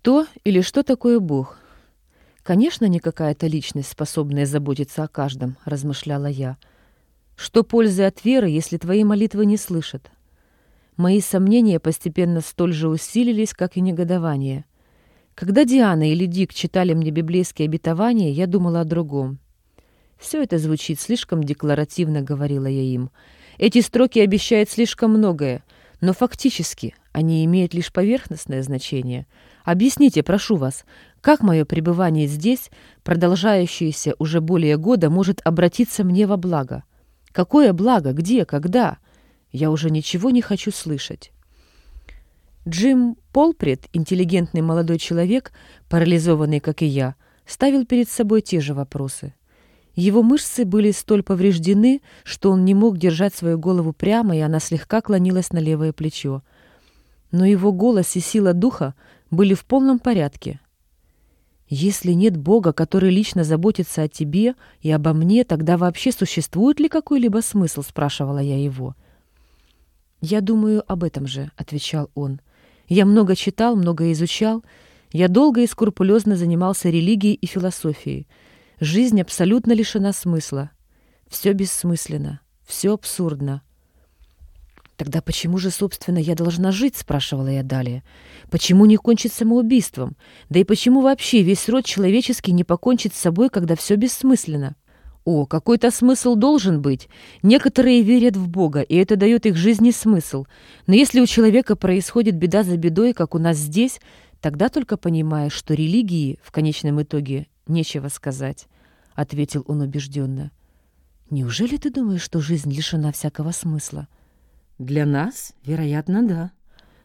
Кто или что такое Бог? Конечно, не какая-то личность, способная заботиться о каждом, размышляла я. Что пользы от веры, если твои молитвы не слышат? Мои сомнения постепенно столь же усилились, как и негодование. Когда Диана или Дик читали мне библейские обетования, я думала о другом. «Все это звучит слишком декларативно», — говорила я им. «Эти строки обещают слишком многое, но фактически они имеют лишь поверхностное значение. Объясните, прошу вас, как мое пребывание здесь, продолжающееся уже более года, может обратиться мне во благо? Какое благо? Где? Когда? Я уже ничего не хочу слышать». Джим Полпред, интеллигентный молодой человек, парализованный, как и я, ставил перед собой те же вопросы. Его мышцы были столь повреждены, что он не мог держать свою голову прямо, и она слегка клонилась на левое плечо. Но его голос и сила духа были в полном порядке. «Если нет Бога, который лично заботится о тебе и обо мне, тогда вообще существует ли какой-либо смысл?» — спрашивала я его. «Я думаю об этом же», — отвечал он. «Я много читал, много изучал. Я долго и скрупулезно занимался религией и философией. Жизнь абсолютно лишена смысла. Все бессмысленно, все абсурдно. «Тогда почему же, собственно, я должна жить?» — спрашивала я далее. «Почему не кончить самоубийством? Да и почему вообще весь род человеческий не покончит с собой, когда все бессмысленно?» О, какой-то смысл должен быть. Некоторые верят в Бога, и это дает их жизни смысл. Но если у человека происходит беда за бедой, как у нас здесь, тогда только понимаешь, что религии в конечном итоге «Нечего сказать», — ответил он убежденно. «Неужели ты думаешь, что жизнь лишена всякого смысла?» «Для нас, вероятно, да.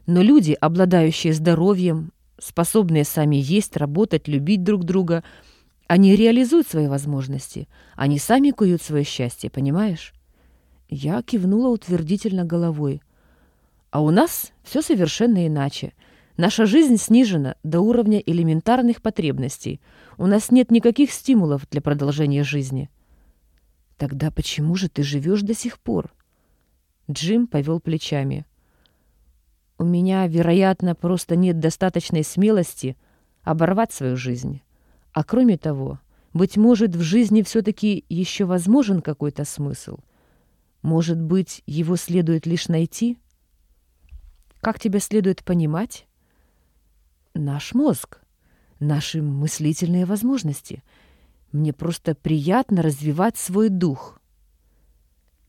Но люди, обладающие здоровьем, способные сами есть, работать, любить друг друга, они реализуют свои возможности. Они сами куют свое счастье, понимаешь?» Я кивнула утвердительно головой. «А у нас все совершенно иначе. Наша жизнь снижена до уровня элементарных потребностей. У нас нет никаких стимулов для продолжения жизни. Тогда почему же ты живешь до сих пор? Джим повел плечами. У меня, вероятно, просто нет достаточной смелости оборвать свою жизнь. А кроме того, быть может, в жизни все-таки еще возможен какой-то смысл. Может быть, его следует лишь найти? Как тебя следует понимать? наш мозг, наши мыслительные возможности. Мне просто приятно развивать свой дух.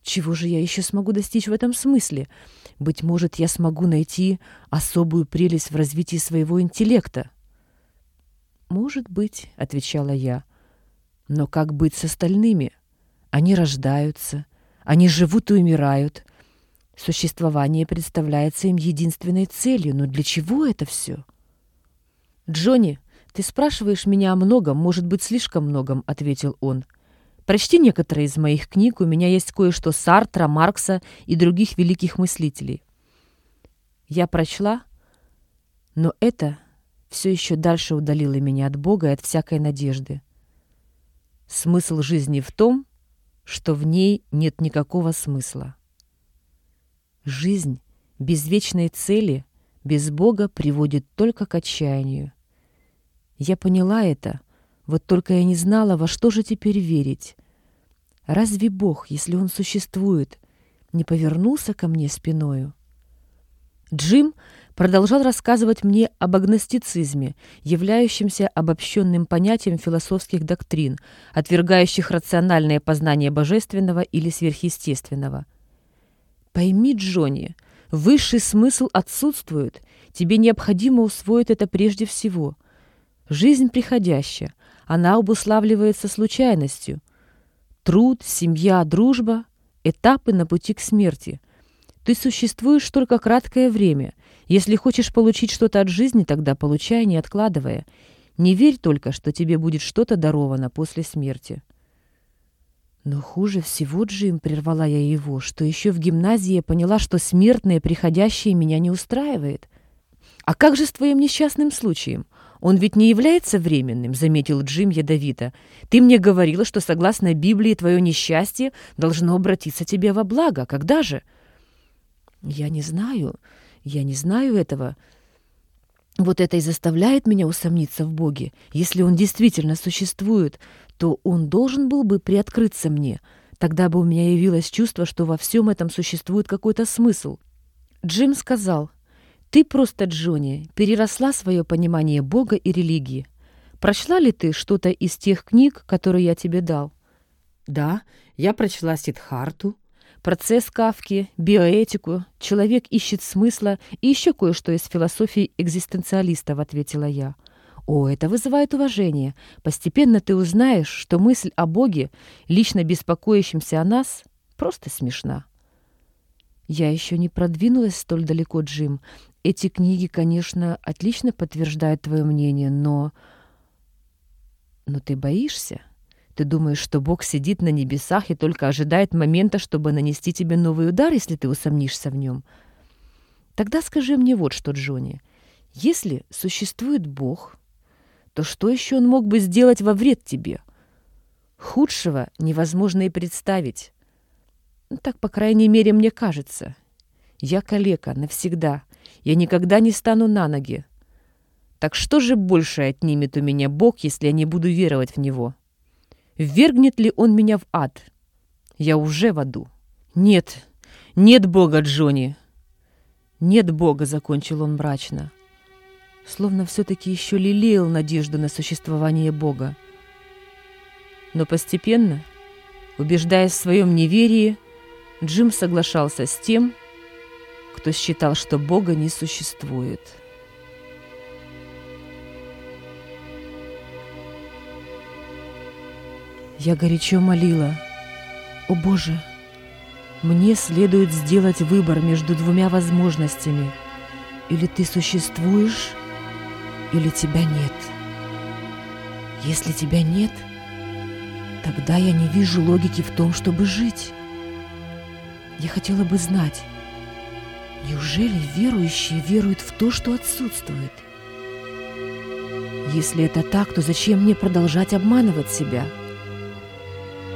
Чего же я еще смогу достичь в этом смысле? Быть может, я смогу найти особую прелесть в развитии своего интеллекта. «Может быть», — отвечала я. «Но как быть с остальными? Они рождаются, они живут и умирают. Существование представляется им единственной целью, но для чего это все?» «Джонни, ты спрашиваешь меня о многом, может быть, слишком многом», — ответил он. «Прочти некоторые из моих книг, у меня есть кое-что Сартра, Маркса и других великих мыслителей». Я прочла, но это все еще дальше удалило меня от Бога и от всякой надежды. Смысл жизни в том, что в ней нет никакого смысла. Жизнь без вечной цели, без Бога приводит только к отчаянию. Я поняла это, вот только я не знала, во что же теперь верить. Разве Бог, если Он существует, не повернулся ко мне спиною? Джим продолжал рассказывать мне об агностицизме, являющемся обобщенным понятием философских доктрин, отвергающих рациональное познание божественного или сверхъестественного. «Пойми, Джонни, высший смысл отсутствует, тебе необходимо усвоить это прежде всего. Жизнь приходящая, она обуславливается случайностью. Труд, семья, дружба — этапы на пути к смерти. Ты существуешь только краткое время. Если хочешь получить что-то от жизни, тогда получай, не откладывая. Не верь только, что тебе будет что-то даровано после смерти. Но хуже всего, Джим, прервала я его, что еще в гимназии я поняла, что смертное приходящее меня не устраивает. А как же с твоим несчастным случаем? «Он ведь не является временным», — заметил Джим ядовито. «Ты мне говорила, что, согласно Библии, твое несчастье должно обратиться тебе во благо. Когда же?» «Я не знаю. Я не знаю этого. Вот это и заставляет меня усомниться в Боге. Если Он действительно существует, то Он должен был бы приоткрыться мне. Тогда бы у меня явилось чувство, что во всем этом существует какой-то смысл. Джим сказал, «Ты просто, Джонни, переросла свое понимание Бога и религии. Прочла ли ты что-то из тех книг, которые я тебе дал?» «Да, я прочла Сидхарту». «Процесс Кавки», «Биоэтику», «Человек ищет смысла» и еще кое-что из философии экзистенциалистов», — ответила я. О, это вызывает уважение. Постепенно ты узнаешь, что мысль о Боге, лично беспокоящемся о нас, просто смешна. Я еще не продвинулась столь далеко, Джим. Эти книги, конечно, отлично подтверждают твое мнение, но... Но ты боишься? Ты думаешь, что Бог сидит на небесах и только ожидает момента, чтобы нанести тебе новый удар, если ты усомнишься в нем? Тогда скажи мне вот что, Джонни. Если существует Бог, то что еще он мог бы сделать во вред тебе? Худшего невозможно и представить. Ну, так, по крайней мере, мне кажется. Я калека навсегда. Я никогда не стану на ноги. Так что же больше отнимет у меня Бог, если я не буду веровать в Него? Ввергнет ли Он меня в ад? Я уже в аду. Нет, нет Бога, Джонни. Нет Бога, закончил он мрачно словно все-таки еще лелеял надежду на существование Бога. Но постепенно, убеждаясь в своем неверии, Джим соглашался с тем, кто считал, что Бога не существует. Я горячо молила, «О Боже, мне следует сделать выбор между двумя возможностями. Или ты существуешь, или тебя нет. Если тебя нет, тогда я не вижу логики в том, чтобы жить. Я хотела бы знать, неужели верующие веруют в то, что отсутствует? Если это так, то зачем мне продолжать обманывать себя?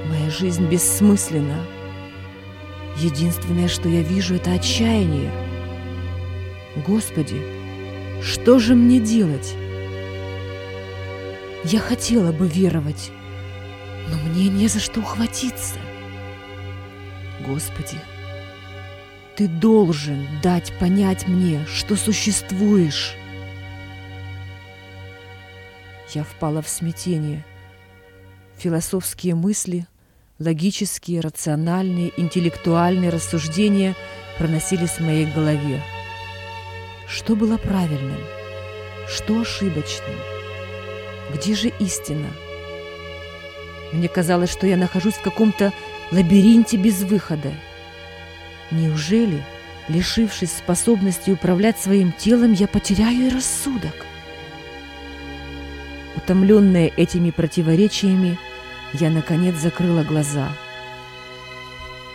Моя жизнь бессмысленна. Единственное, что я вижу, это отчаяние. Господи, что же мне делать? Я хотела бы веровать, но мне не за что ухватиться. Господи, Ты должен дать понять мне, что существуешь. Я впала в смятение. Философские мысли, логические, рациональные, интеллектуальные рассуждения проносились в моей голове. Что было правильным? Что ошибочным? Где же истина? Мне казалось, что я нахожусь в каком-то лабиринте без выхода. Неужели, лишившись способности управлять своим телом, я потеряю и рассудок? Утомленная этими противоречиями, я, наконец, закрыла глаза.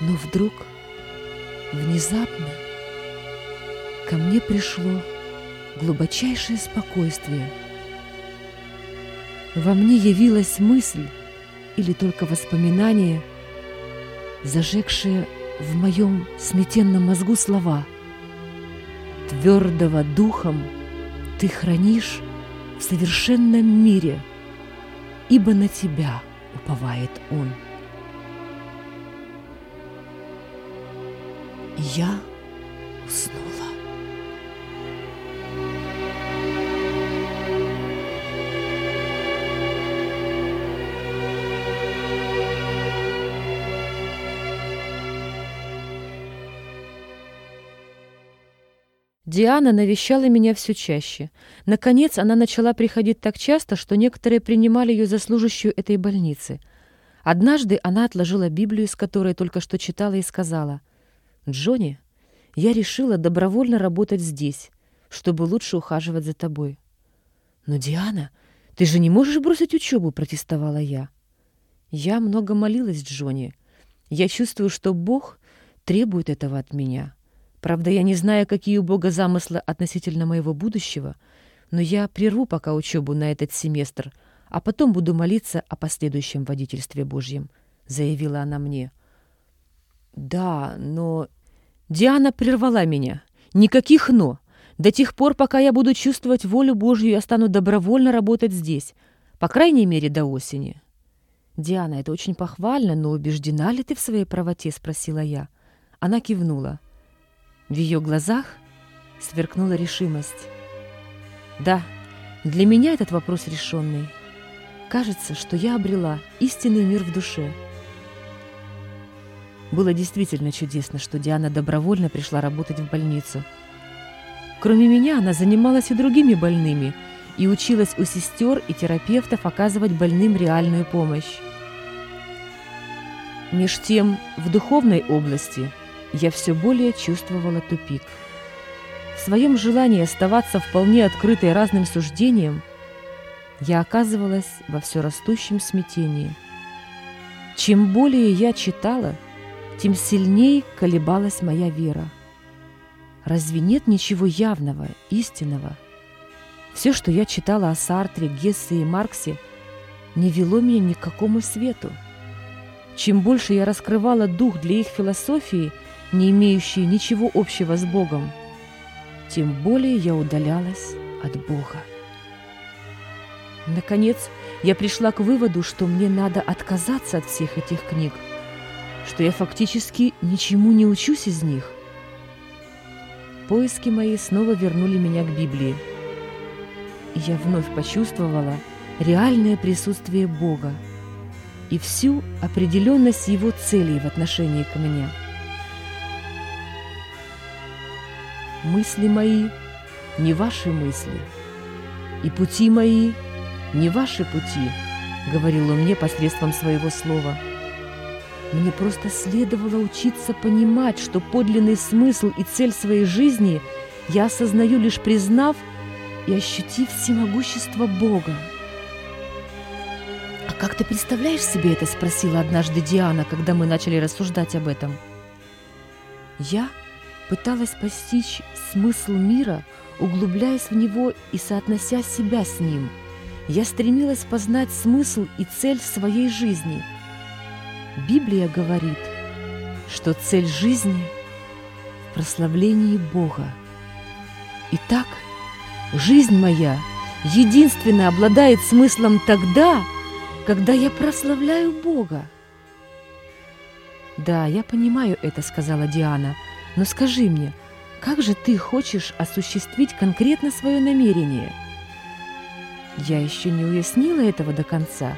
Но вдруг, внезапно, ко мне пришло глубочайшее спокойствие. Во мне явилась мысль или только воспоминание, зажегшее в моем сметенном мозгу слова «Твердого духом ты хранишь в совершенном мире, ибо на тебя уповает он». я уснула. Диана навещала меня все чаще. Наконец, она начала приходить так часто, что некоторые принимали ее за служащую этой больницы. Однажды она отложила Библию, с которой только что читала, и сказала, «Джонни, я решила добровольно работать здесь, чтобы лучше ухаживать за тобой». «Но, Диана, ты же не можешь бросить учебу», — протестовала я. «Я много молилась, Джонни. Я чувствую, что Бог требует этого от меня». Правда, я не знаю, какие у Бога замыслы относительно моего будущего, но я прерву пока учебу на этот семестр, а потом буду молиться о последующем водительстве Божьем», — заявила она мне. «Да, но...» Диана прервала меня. «Никаких «но». До тех пор, пока я буду чувствовать волю Божью, я стану добровольно работать здесь, по крайней мере, до осени». «Диана, это очень похвально, но убеждена ли ты в своей правоте?» — спросила я. Она кивнула. В ее глазах сверкнула решимость. «Да, для меня этот вопрос решенный. Кажется, что я обрела истинный мир в душе». Было действительно чудесно, что Диана добровольно пришла работать в больницу. Кроме меня, она занималась и другими больными — и училась у сестер и терапевтов оказывать больным реальную помощь. Меж тем, в духовной области я все более чувствовала тупик. В своем желании оставаться вполне открытой разным суждениям, я оказывалась во все растущем смятении. Чем более я читала, тем сильнее колебалась моя вера. Разве нет ничего явного, истинного – все, что я читала о Сартре, Гессе и Марксе, не вело меня ни к какому свету. Чем больше я раскрывала дух для их философии, не имеющей ничего общего с Богом, тем более я удалялась от Бога. Наконец, я пришла к выводу, что мне надо отказаться от всех этих книг, что я фактически ничему не учусь из них. Поиски мои снова вернули меня к Библии – и я вновь почувствовала реальное присутствие Бога и всю определенность Его целей в отношении ко мне. Мысли мои не ваши мысли, и пути мои не ваши пути, говорил он мне посредством своего слова. Мне просто следовало учиться понимать, что подлинный смысл и цель своей жизни я осознаю лишь признав – и ощутив всемогущество Бога. «А как ты представляешь себе это?» – спросила однажды Диана, когда мы начали рассуждать об этом. Я пыталась постичь смысл мира, углубляясь в него и соотнося себя с ним. Я стремилась познать смысл и цель своей жизни. Библия говорит, что цель жизни в прославлении Бога. Итак, Жизнь моя единственно обладает смыслом тогда, когда я прославляю Бога. «Да, я понимаю это», — сказала Диана. «Но скажи мне, как же ты хочешь осуществить конкретно свое намерение?» Я еще не уяснила этого до конца.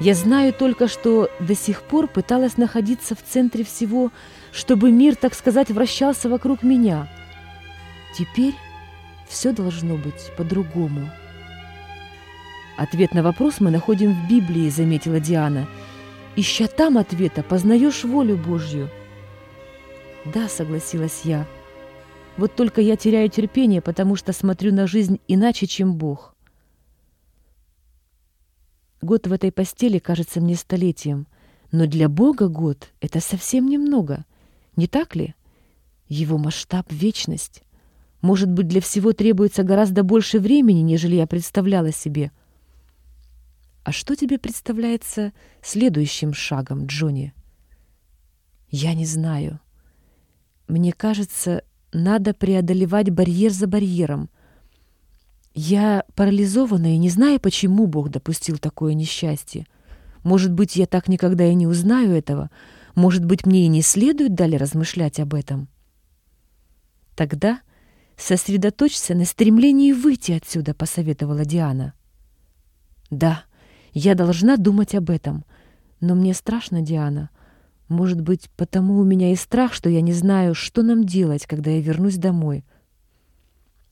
Я знаю только, что до сих пор пыталась находиться в центре всего, чтобы мир, так сказать, вращался вокруг меня. Теперь все должно быть по-другому. Ответ на вопрос мы находим в Библии, заметила Диана. Ища там ответа, познаешь волю Божью. Да, согласилась я. Вот только я теряю терпение, потому что смотрю на жизнь иначе, чем Бог. Год в этой постели кажется мне столетием, но для Бога год — это совсем немного, не так ли? Его масштаб — вечность. Может быть, для всего требуется гораздо больше времени, нежели я представляла себе. А что тебе представляется следующим шагом, Джонни? Я не знаю. Мне кажется, надо преодолевать барьер за барьером. Я парализована и не знаю, почему Бог допустил такое несчастье. Может быть, я так никогда и не узнаю этого. Может быть, мне и не следует далее размышлять об этом. Тогда «Сосредоточься на стремлении выйти отсюда», — посоветовала Диана. «Да, я должна думать об этом. Но мне страшно, Диана. Может быть, потому у меня и страх, что я не знаю, что нам делать, когда я вернусь домой».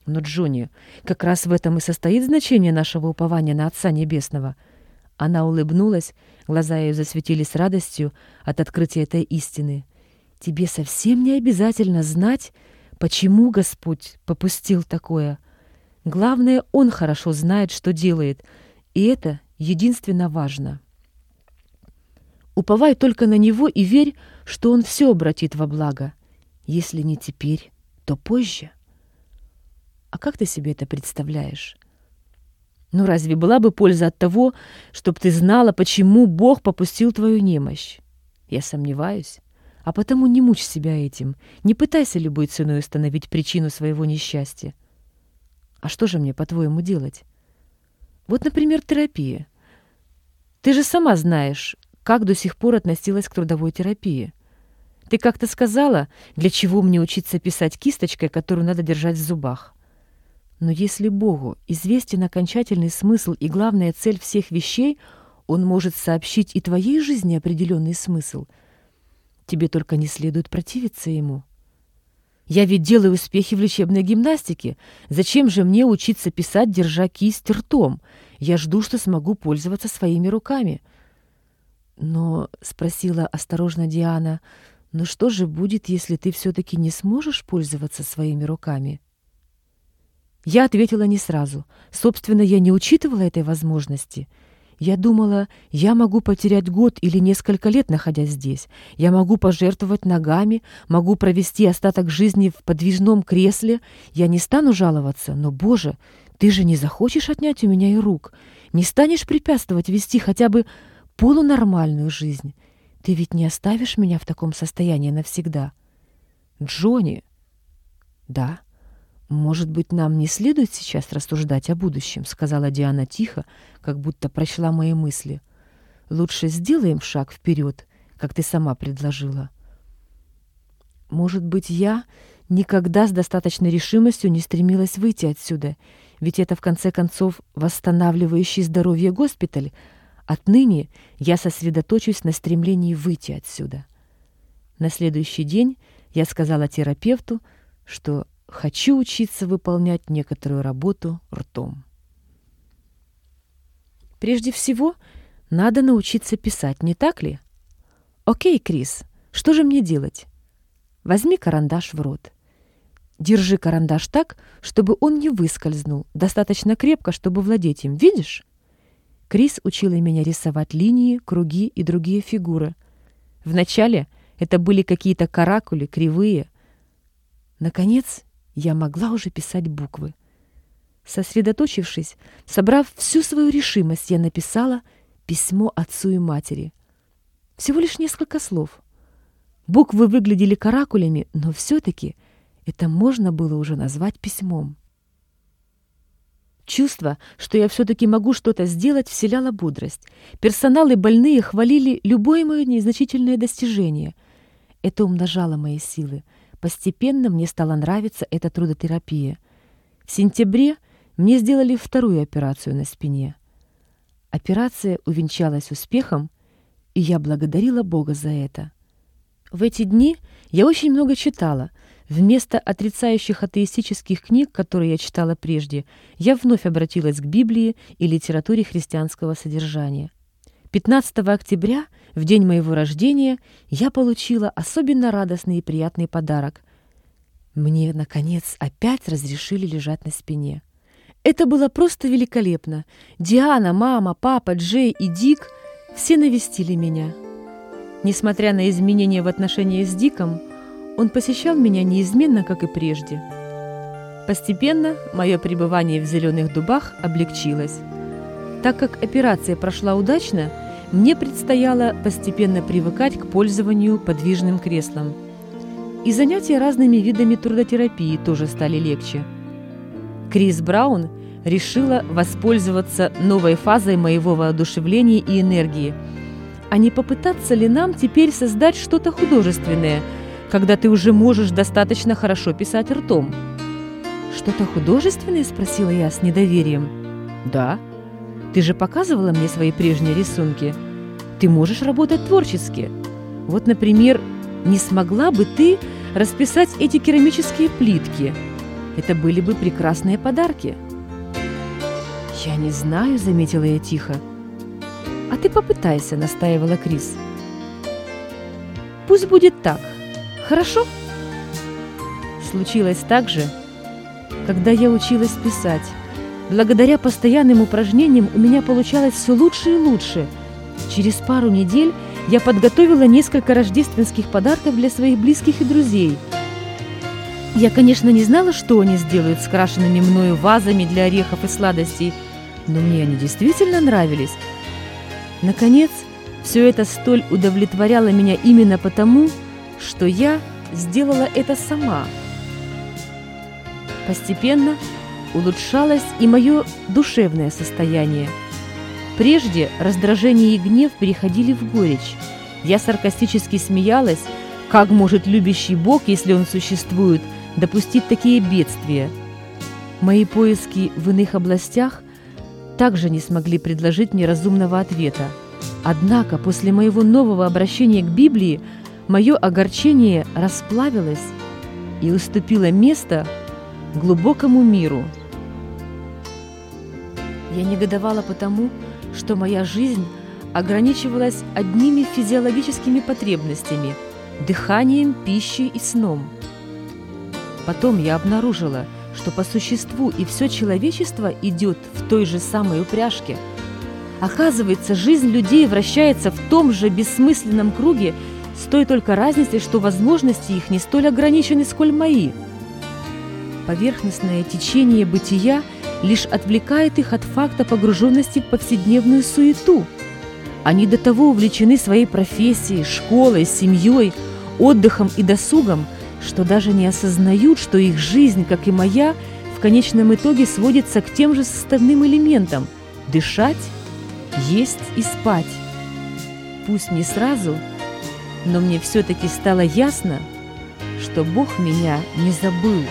Но, Джонни, как раз в этом и состоит значение нашего упования на Отца Небесного. Она улыбнулась, глаза ее засветились радостью от открытия этой истины. «Тебе совсем не обязательно знать, Почему Господь попустил такое? Главное, Он хорошо знает, что делает, и это единственно важно. Уповай только на Него и верь, что Он все обратит во благо. Если не теперь, то позже. А как ты себе это представляешь? Ну разве была бы польза от того, чтобы ты знала, почему Бог попустил твою немощь? Я сомневаюсь. А потому не мучь себя этим, не пытайся любой ценой установить причину своего несчастья. А что же мне, по-твоему, делать? Вот, например, терапия. Ты же сама знаешь, как до сих пор относилась к трудовой терапии. Ты как-то сказала, для чего мне учиться писать кисточкой, которую надо держать в зубах. Но если Богу известен окончательный смысл и главная цель всех вещей, Он может сообщить и твоей жизни определенный смысл. Тебе только не следует противиться Ему. Я ведь делаю успехи в лечебной гимнастике. Зачем же мне учиться писать, держа кисть ртом? Я жду, что смогу пользоваться своими руками. Но, — спросила осторожно Диана, — но что же будет, если ты все-таки не сможешь пользоваться своими руками? Я ответила не сразу. Собственно, я не учитывала этой возможности. Я думала, я могу потерять год или несколько лет, находясь здесь. Я могу пожертвовать ногами, могу провести остаток жизни в подвижном кресле. Я не стану жаловаться, но, Боже, ты же не захочешь отнять у меня и рук, не станешь препятствовать вести хотя бы полунормальную жизнь. Ты ведь не оставишь меня в таком состоянии навсегда? Джонни! Да. Может быть, нам не следует сейчас рассуждать о будущем, сказала Диана тихо, как будто прочла мои мысли. Лучше сделаем шаг вперед, как ты сама предложила. Может быть, я никогда с достаточной решимостью не стремилась выйти отсюда, ведь это, в конце концов, восстанавливающий здоровье госпиталь, Отныне я сосредоточусь на стремлении выйти отсюда. На следующий день я сказала терапевту, что хочу учиться выполнять некоторую работу ртом. Прежде всего, надо научиться писать, не так ли? Окей, Крис, что же мне делать? Возьми карандаш в рот. Держи карандаш так, чтобы он не выскользнул, достаточно крепко, чтобы владеть им. Видишь? Крис учила меня рисовать линии, круги и другие фигуры. Вначале это были какие-то каракули, кривые. Наконец, я могла уже писать буквы. Сосредоточившись, собрав всю свою решимость, я написала письмо отцу и матери. Всего лишь несколько слов. Буквы выглядели каракулями, но все-таки это можно было уже назвать письмом. Чувство, что я все-таки могу что-то сделать, вселяло бодрость. Персонал и больные хвалили любое мое незначительное достижение. Это умножало мои силы. Постепенно мне стала нравиться эта трудотерапия. В сентябре мне сделали вторую операцию на спине. Операция увенчалась успехом, и я благодарила Бога за это. В эти дни я очень много читала — Вместо отрицающих атеистических книг, которые я читала прежде, я вновь обратилась к Библии и литературе христианского содержания. 15 октября, в день моего рождения, я получила особенно радостный и приятный подарок. Мне, наконец, опять разрешили лежать на спине. Это было просто великолепно. Диана, мама, папа, Джей и Дик все навестили меня. Несмотря на изменения в отношении с Диком, он посещал меня неизменно, как и прежде. Постепенно мое пребывание в зеленых дубах облегчилось. Так как операция прошла удачно, мне предстояло постепенно привыкать к пользованию подвижным креслом. И занятия разными видами трудотерапии тоже стали легче. Крис Браун решила воспользоваться новой фазой моего воодушевления и энергии. А не попытаться ли нам теперь создать что-то художественное – когда ты уже можешь достаточно хорошо писать ртом. «Что-то художественное?» – спросила я с недоверием. «Да. Ты же показывала мне свои прежние рисунки. Ты можешь работать творчески. Вот, например, не смогла бы ты расписать эти керамические плитки? Это были бы прекрасные подарки». «Я не знаю», – заметила я тихо. «А ты попытайся», – настаивала Крис. «Пусть будет так. Хорошо? Случилось так же, когда я училась писать. Благодаря постоянным упражнениям у меня получалось все лучше и лучше. Через пару недель я подготовила несколько рождественских подарков для своих близких и друзей. Я, конечно, не знала, что они сделают с крашенными мною вазами для орехов и сладостей, но мне они действительно нравились. Наконец, все это столь удовлетворяло меня именно потому, что я сделала это сама. Постепенно улучшалось и мое душевное состояние. Прежде раздражение и гнев переходили в горечь. Я саркастически смеялась, как может любящий Бог, если он существует, допустить такие бедствия. Мои поиски в иных областях также не смогли предложить мне разумного ответа. Однако после моего нового обращения к Библии мое огорчение расплавилось и уступило место глубокому миру. Я негодовала потому, что моя жизнь ограничивалась одними физиологическими потребностями – дыханием, пищей и сном. Потом я обнаружила, что по существу и все человечество идет в той же самой упряжке. Оказывается, жизнь людей вращается в том же бессмысленном круге, с той только разницей, что возможности их не столь ограничены, сколь мои. Поверхностное течение бытия лишь отвлекает их от факта погруженности в повседневную суету. Они до того увлечены своей профессией, школой, семьей, отдыхом и досугом, что даже не осознают, что их жизнь, как и моя, в конечном итоге сводится к тем же составным элементам – дышать, есть и спать. Пусть не сразу, но мне все-таки стало ясно, что Бог меня не забыл.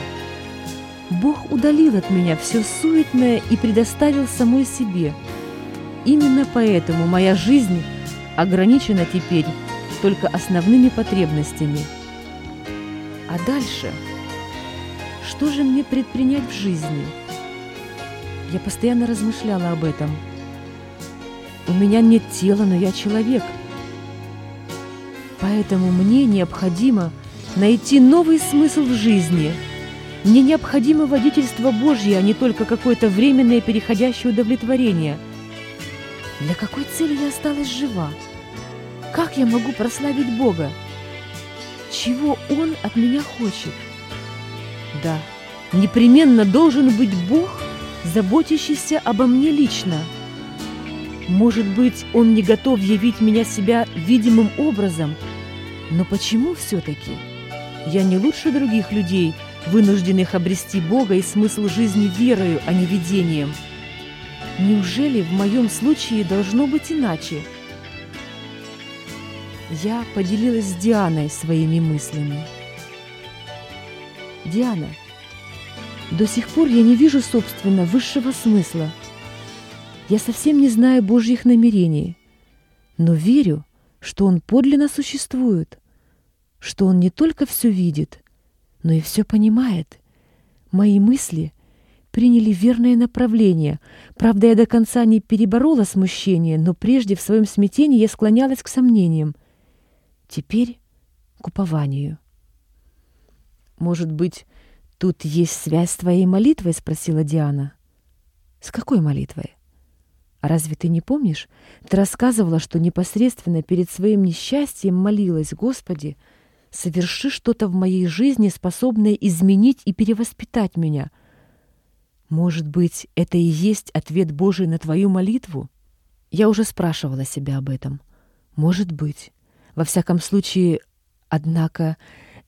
Бог удалил от меня все суетное и предоставил самой себе. Именно поэтому моя жизнь ограничена теперь только основными потребностями. А дальше? Что же мне предпринять в жизни? Я постоянно размышляла об этом. У меня нет тела, но я человек. Поэтому мне необходимо найти новый смысл в жизни – мне необходимо водительство Божье, а не только какое-то временное переходящее удовлетворение. Для какой цели я осталась жива? Как я могу прославить Бога? Чего Он от меня хочет? Да, непременно должен быть Бог, заботящийся обо мне лично. Может быть, Он не готов явить меня себя видимым образом, но почему все-таки? Я не лучше других людей – вынужденных обрести Бога и смысл жизни верою, а не видением. Неужели в моем случае должно быть иначе? Я поделилась с Дианой своими мыслями. Диана, до сих пор я не вижу, собственно, высшего смысла. Я совсем не знаю Божьих намерений, но верю, что Он подлинно существует, что Он не только все видит, но и все понимает. Мои мысли приняли верное направление. Правда, я до конца не переборола смущение, но прежде в своем смятении я склонялась к сомнениям. Теперь к упованию. «Может быть, тут есть связь с твоей молитвой?» — спросила Диана. «С какой молитвой?» «А разве ты не помнишь? Ты рассказывала, что непосредственно перед своим несчастьем молилась, Господи, — соверши что-то в моей жизни, способное изменить и перевоспитать меня. Может быть, это и есть ответ Божий на твою молитву? Я уже спрашивала себя об этом. Может быть. Во всяком случае, однако,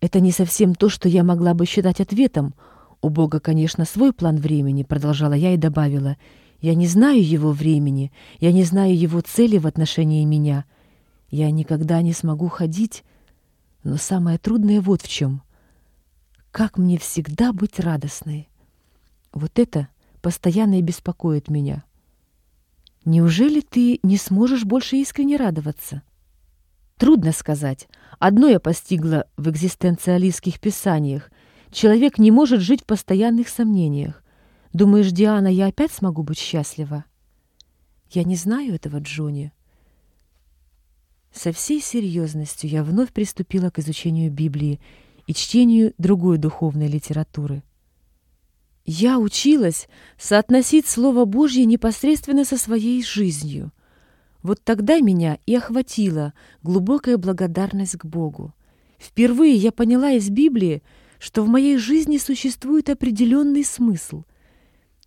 это не совсем то, что я могла бы считать ответом. У Бога, конечно, свой план времени, продолжала я и добавила. Я не знаю его времени, я не знаю его цели в отношении меня. Я никогда не смогу ходить, но самое трудное вот в чем. Как мне всегда быть радостной? Вот это постоянно и беспокоит меня. Неужели ты не сможешь больше искренне радоваться? Трудно сказать. Одно я постигла в экзистенциалистских писаниях. Человек не может жить в постоянных сомнениях. Думаешь, Диана, я опять смогу быть счастлива? Я не знаю этого, Джонни. Со всей серьезностью я вновь приступила к изучению Библии и чтению другой духовной литературы. Я училась соотносить Слово Божье непосредственно со своей жизнью. Вот тогда меня и охватила глубокая благодарность к Богу. Впервые я поняла из Библии, что в моей жизни существует определенный смысл.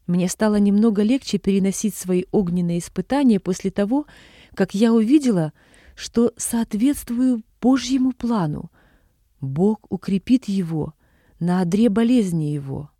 Мне стало немного легче переносить свои огненные испытания после того, как я увидела, что соответствую Божьему плану, Бог укрепит его на одре болезни его.